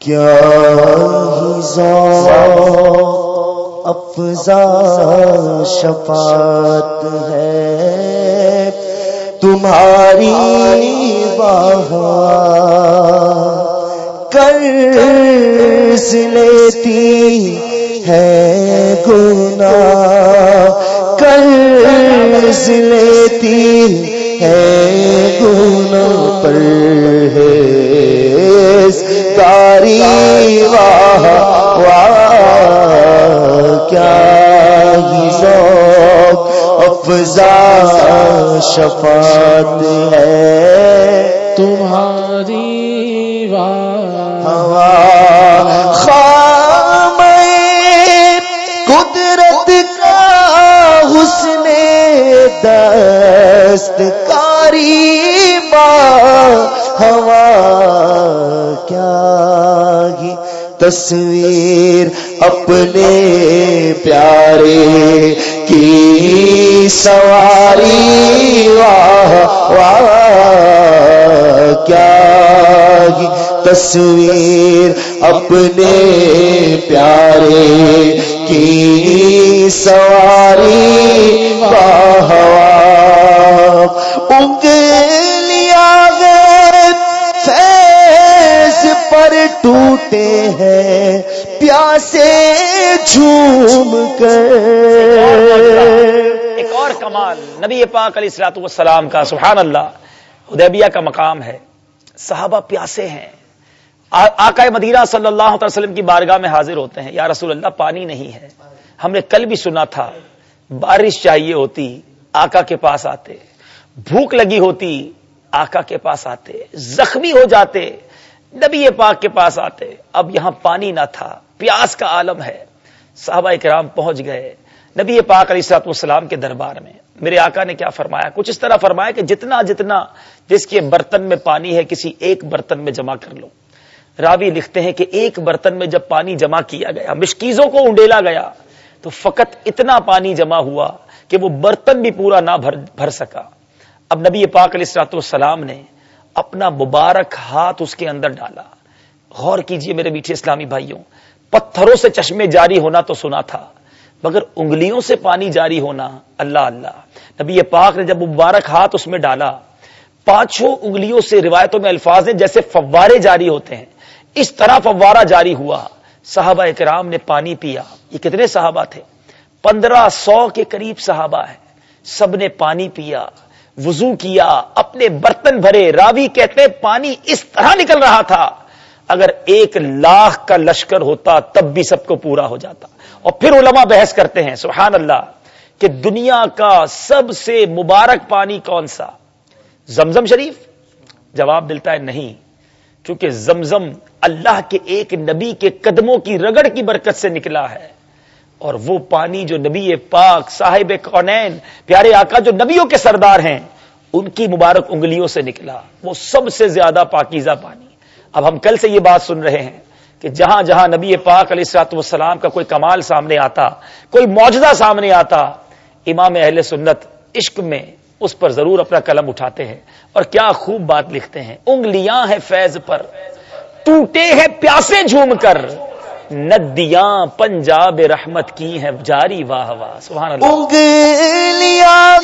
کیا افزا شفات ہے؟ تمہاری باہ کر لیتی ہے گنا کر لیتی ہے گنا پر ہے۔ واہ واہ کیا ہی ذوق افزا شفاعت ہے۔ تمہاری تصویر اپنے پیارے کی سواری، واہ واہ، کیا تصویر اپنے پیارے کی سواری، واہ انگلیا گئے فیض پر ٹوٹے ہیں۔ پیاسے جھوم کر۔ ایک اور کمال، نبی پاک علیہ السلاط والسلام کا سبحان اللہ حدیبیہ کا مقام ہے۔ صحابہ پیاسے ہیں۔ آقا مدینہ صلی اللہ علیہ وسلم کی بارگاہ میں حاضر ہوتے ہیں۔ یا رسول اللہ، پانی نہیں ہے۔ ہم نے کل بھی سنا تھا، بارش چاہیے ہوتی، آقا کے پاس آتے۔ بھوک لگی ہوتی، آقا کے پاس آتے۔ زخمی ہو جاتے، نبی پاک کے پاس آتے۔ اب یہاں پانی نہ تھا۔ پیاس کا عالم ہے۔ صحابہ کرام پہنچ گئے۔ نبی پاک علیہ سات والسلام کے دربار میں۔ میرے آقا نے کیا فرمایا؟ کچھ اس طرح فرمایا کہ جتنا جتنا جس کے برتن میں پانی ہے، کسی ایک برتن میں جمع کر لو۔ راوی لکھتے ہیں کہ ایک برتن میں جب پانی جمع کیا گیا، مشکیزوں کو انڈیلا گیا، تو فقط اتنا پانی جمع ہوا کہ وہ برتن بھی پورا نہ بھر بھر سکا۔ اب نبی پاک علیہ السلاط والسلام نے اپنا مبارک ہاتھ اس کے اندر ڈالا۔ غور کیجیے میرے میٹھے اسلامی بھائیوں پتھروں سے چشمے جاری ہونا تو سنا تھا، مگر انگلیوں سے پانی جاری ہونا، اللہ اللہ۔ نبی پاک نے جب مبارک ہاتھ اس میں ڈالا، پانچوں انگلیوں سے روایتوں میں الفاظ ہیں جیسے فوارے جاری ہوتے ہیں۔ اس طرح فوارہ جاری ہوا۔ صحابہ کرام نے پانی پیا۔ یہ کتنے صحابہ تھے؟ پندرہ سو کے قریب صحابہ ہیں۔ سب نے پانی پیا، وضو کیا، اپنے برتن بھرے، راوی کہتے پانی اس طرح نکل رہا تھا۔ اگر ایک لاکھ کا لشکر ہوتا تب بھی سب کو پورا ہو جاتا۔ اور پھر علماء بحث کرتے ہیں، سبحان اللہ، کہ دنیا کا سب سے مبارک پانی کون سا؟ زمزم شریف؟ جواب ملتا ہے نہیں، کیونکہ زمزم اللہ کے ایک نبی کے قدموں کی رگڑ کی برکت سے نکلا ہے۔ اور وہ پانی جو نبی پاک، صاحب کونین، پیارے آقا جو نبیوں کے سردار ہیں، ان کی مبارک انگلیوں سے نکلا۔ وہ سب سے زیادہ پاکیزہ پانی۔ اب ہم کل سے یہ بات سن رہے ہیں کہ جہاں جہاں نبی پاک علیہ السلاط والسلام کا کوئی کمال سامنے آتا، کوئی معجزہ سامنے آتا، امام اہل سنت عشق میں اس پر ضرور اپنا قلم اٹھاتے ہیں اور کیا خوب بات لکھتے ہیں۔ انگلیاں ہیں فیض پر، ٹوٹے ہیں پیاسے جھوم کر، ندیاں پنجاب رحمت کی ہیں جاری واہ واہ۔ سبحان اللہ۔ انگلیاں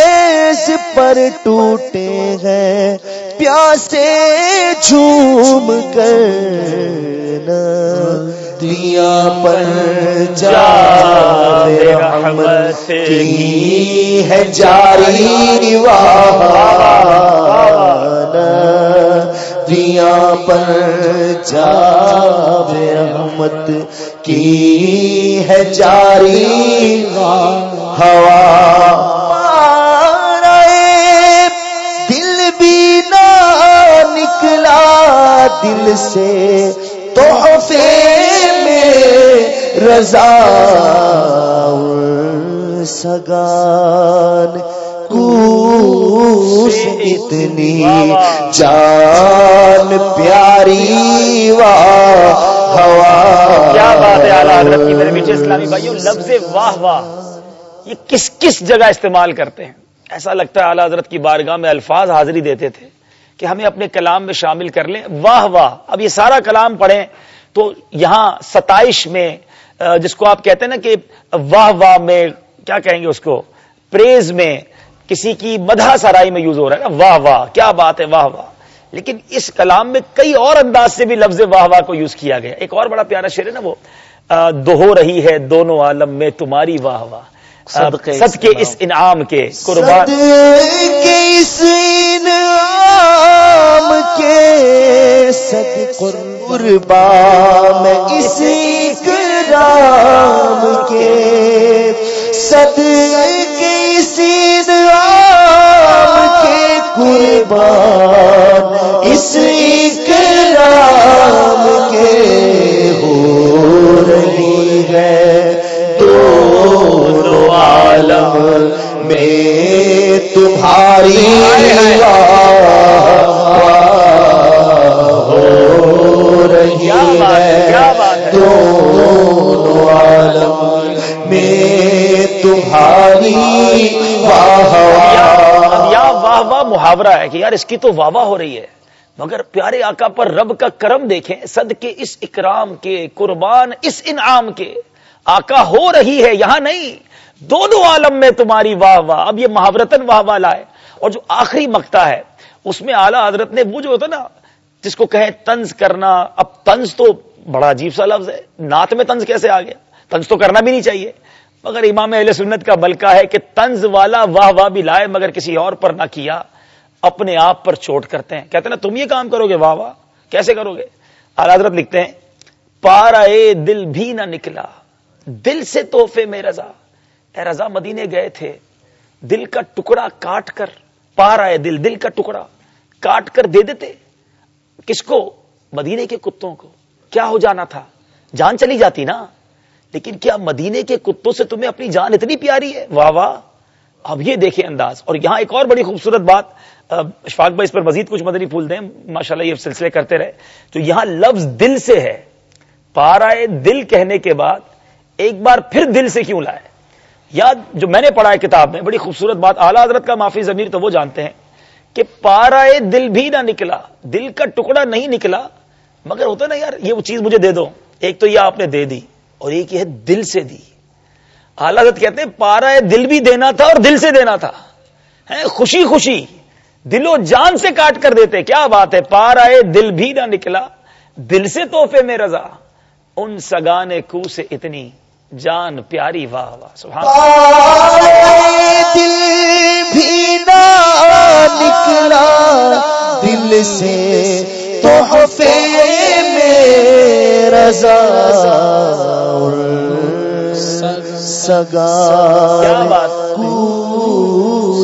گئے پر ٹوٹے ہیں، پیاسے جھوم کر دیا پر جا رحمت ہے جاری واہ دیا پر جا رحمت کی ہے جاری ہوا دل سے تحفے میں رضا سگان کوش اتنی جان پیاری واہ ہوا۔ کیا بات ہے اعلیٰ حضرت کی میرے میٹھے اسلامی بھائیوں، لفظ واہ واہ۔ یہ کس کس جگہ استعمال کرتے ہیں؟ ایسا لگتا ہے اعلیٰ حضرت کی بارگاہ میں الفاظ حاضری دیتے تھے۔ کہ ہمیں اپنے کلام میں شامل کر لیں۔ واہ واہ اب یہ سارا کلام پڑھیں تو یہاں ستائش میں جس کو آپ کہتے ہیں نا کہ واہ واہ میں کیا کہیں گے اس کو؟ پریز میں کسی کی مدح سرائی میں یوز ہو رہا ہے نا۔ واہ واہ کیا بات ہے واہ واہ۔ لیکن اس کلام میں کئی اور انداز سے بھی لفظ واہ واہ کو یوز کیا گیا۔ ایک اور بڑا پیارا شعر ہے نا وہ دہو رہی ہے دونوں عالم میں تمہاری واہ واہ۔ سد کے اس انعام کے قربان۔ کے اس انعام کے سد قربا میں اس کرام کے سد کے اس کے قربان اس کرام کے ہو رہی ہے دونوں عالم میں تمہاری واہ واہ واہ محاورہ ہے کہ یار اس کی تو واہ واہ ہو رہی ہے۔ مگر پیارے آقا پر رب کا کرم دیکھیں صد کے اس اکرام کے، قربان اس انعام کے۔ آقا ہو رہی ہے، یہاں نہیں۔ دونوں عالم میں تمہاری واہ واہ اب یہ محاورتن واہ واہ لائے۔ اور جو آخری مکتا ہے، اس میں اعلیٰ حضرت نے وہ جو ہوتا نا، جس کو کہیں تنز کرنا۔ اب تنز تو بڑا عجیب سا لفظ ہے۔ نعت میں تنز کیسے آ گیا؟ تنز تو کرنا بھی نہیں چاہیے۔ مگر امام اہل سنت کا بلکہ ہے کہ تنز والا واہ واہ بھی لائے مگر کسی اور پر نہ کیا، اپنے آپ پر چوٹ کرتے ہیں۔ کہتے ہیں نا، تم یہ کام کرو گے؟ واہ واہ، کیسے کرو گے؟ اعلی حضرت لکھتے ہیں، پارا دل بھی نہ نکلا، دل سے توحفے میں رضا۔ اے رضا، مدینے گئے تھے، دل کا ٹکڑا کاٹ کر پا رہا دل دل کا ٹکڑا کاٹ کر دے دیتے۔ کس کو؟ مدینے کے کتوں کو۔ کیا ہو جانا تھا؟ جان چلی جاتی نا؟ لیکن کیا مدینے کے کتوں سے تمہیں اپنی جان اتنی پیاری ہے؟ واہ واہ۔ اب یہ دیکھیں انداز۔ اور یہاں ایک اور بڑی خوبصورت بات۔ اشفاق بھائی اس پر مزید کچھ مدنی پھول دیں۔ ماشاءاللہ یہ سلسلے کرتے رہے۔ تو یہاں لفظ دل سے ہے۔ پارائے دل کہنے کے بعد ایک بار پھر دل سے کیوں لائے؟ یا جو میں نے پڑھا ہے کتاب میں، بڑی خوبصورت بات۔ اعلیٰ حضرت کا معافی ضمیر تو وہ جانتے ہیں کہ پارا دل بھی نہ نکلا۔ دل کا ٹکڑا نہیں نکلا۔ مگر ہوتا نا یار، یہ وہ چیز مجھے دے دو۔ ایک تو یہ آپ نے دے دی۔ اور ایک یہ دل سے دی۔ اعلیٰ حضرت کہتے ہیں، پارا دل بھی دینا تھا اور دل سے دینا تھا۔ خوشی خوشی۔ دل و جان سے کاٹ کر دیتے، کیا بات ہے؟ پارا دل بھی نہ نکلا۔ دل سے توحفے میں رضا۔ ان سگانے کو سے اتنی جان پیاری، واہ واہ، سبحان دل بھی نہ نکلا۔ دل سے تحفے میں رضا۔ سگا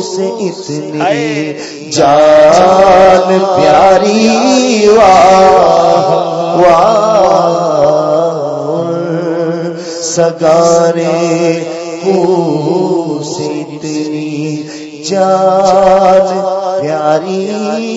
سے اتنی جان پیاری واہ واہ۔ سگارے کو اتنی جان پیاری